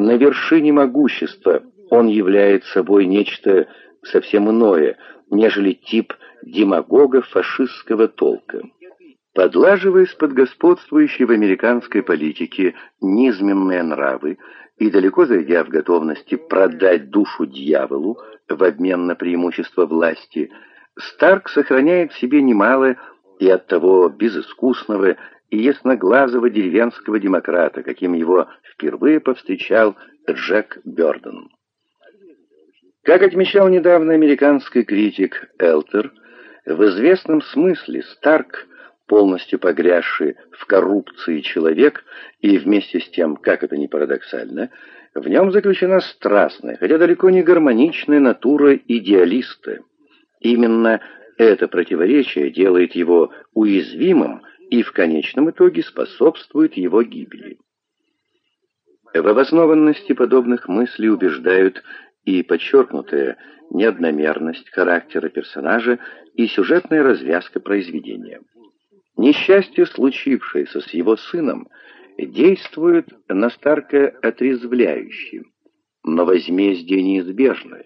на вершине могущества, он является собой нечто совсем иное, нежели тип демагога фашистского толка. Подлаживаясь под господствующие в американской политике низменные нравы и далеко зайдя в готовности продать душу дьяволу в обмен на преимущество власти, Старк сохраняет в себе немало и от того безыскусного и ясноглазого деревенского демократа, каким его впервые повстречал Джек Бёрден. Как отмечал недавно американский критик Элтер, в известном смысле Старк, полностью погрязший в коррупции человек, и вместе с тем, как это ни парадоксально, в нем заключена страстная, хотя далеко не гармоничная натура идеалиста. Именно это противоречие делает его уязвимым и в конечном итоге способствует его гибели. В обоснованности подобных мыслей убеждают и подчеркнутая неодномерность характера персонажа и сюжетная развязка произведения. Несчастье, случившееся с его сыном, действует на Старка отрезвляюще, но возмездие неизбежно,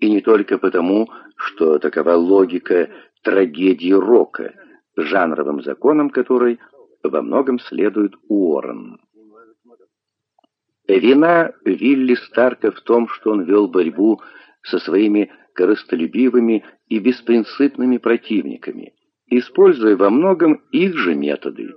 и не только потому, что такова логика трагедии рока, жанровым законом которой во многом следует Уоррен. Вина Вилли Старка в том, что он вел борьбу со своими корыстолюбивыми и беспринципными противниками, используя во многом их же методы.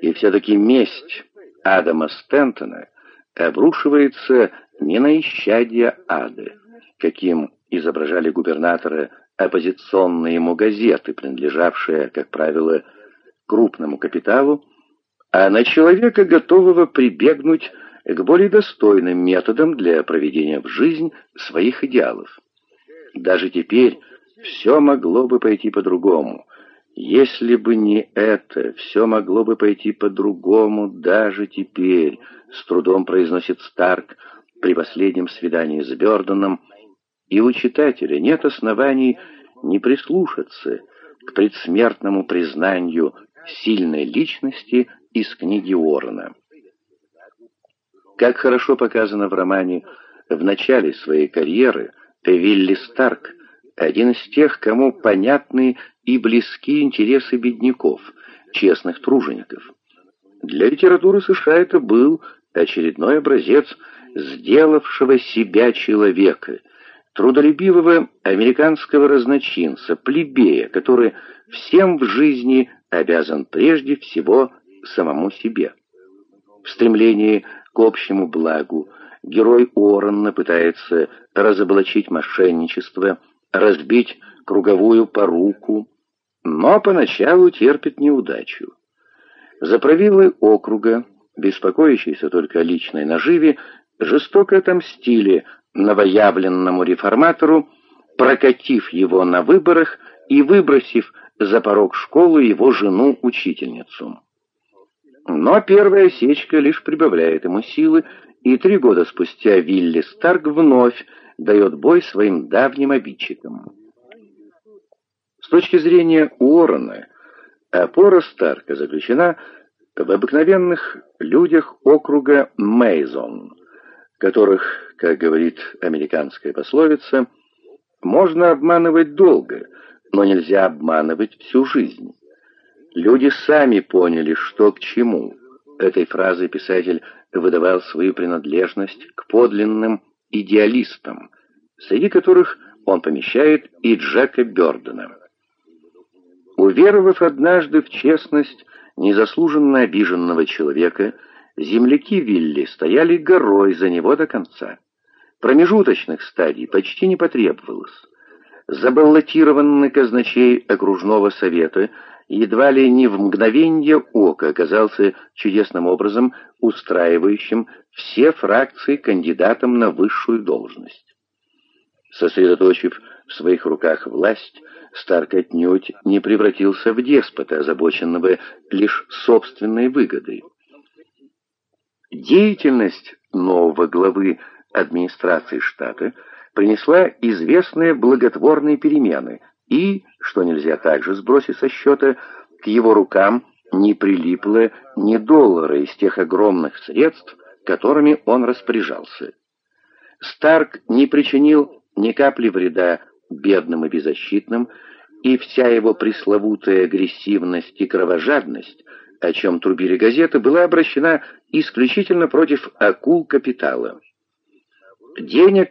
И все-таки месть Адама Стентона обрушивается не на исчадие ада, каким изображали губернатора оппозиционные ему газеты, принадлежавшие, как правило, крупному капиталу, а на человека, готового прибегнуть к более достойным методам для проведения в жизнь своих идеалов. Даже теперь все могло бы пойти по-другому. Если бы не это, все могло бы пойти по-другому даже теперь, с трудом произносит Старк при последнем свидании с Бёрденом, и у читателя нет оснований не прислушаться к предсмертному признанию сильной личности из книги Уоррена. Как хорошо показано в романе в начале своей карьеры, Вилли Старк — один из тех, кому понятны и близки интересы бедняков, честных тружеников. Для литературы США это был очередной образец сделавшего себя человека, трудолюбивого американского разночинца, плебея, который всем в жизни обязан прежде всего самому себе. В стремлении к общему благу. Герой Уоррена пытается разоблачить мошенничество, разбить круговую поруку, но поначалу терпит неудачу. За правилы округа, беспокоящиеся только о личной наживе, жестоко отомстили новоявленному реформатору, прокатив его на выборах и выбросив за порог школы его жену-учительницу. Но первая сечка лишь прибавляет ему силы, и три года спустя Вилли Старк вновь дает бой своим давним обидчикам. С точки зрения Уоррена, опора Старка заключена в обыкновенных людях округа Мейзон, которых, как говорит американская пословица, можно обманывать долго, но нельзя обманывать всю жизнь. Люди сами поняли, что к чему. Этой фразой писатель выдавал свою принадлежность к подлинным идеалистам, среди которых он помещает и Джека Бёрдена. Уверовав однажды в честность незаслуженно обиженного человека, земляки Вилли стояли горой за него до конца. Промежуточных стадий почти не потребовалось. Забаллотированный казначей окружного совета – едва ли не в мгновенье ока оказался чудесным образом устраивающим все фракции кандидатам на высшую должность. Сосредоточив в своих руках власть, Старк отнюдь не превратился в деспота, озабоченного лишь собственной выгодой. Деятельность нового главы администрации штата принесла известные благотворные перемены – и, что нельзя также сбросить со счета, к его рукам не прилипло ни доллара из тех огромных средств, которыми он распоряжался. Старк не причинил ни капли вреда бедным и беззащитным, и вся его пресловутая агрессивность и кровожадность, о чем трубили газеты, была обращена исключительно против акул капитала. Денег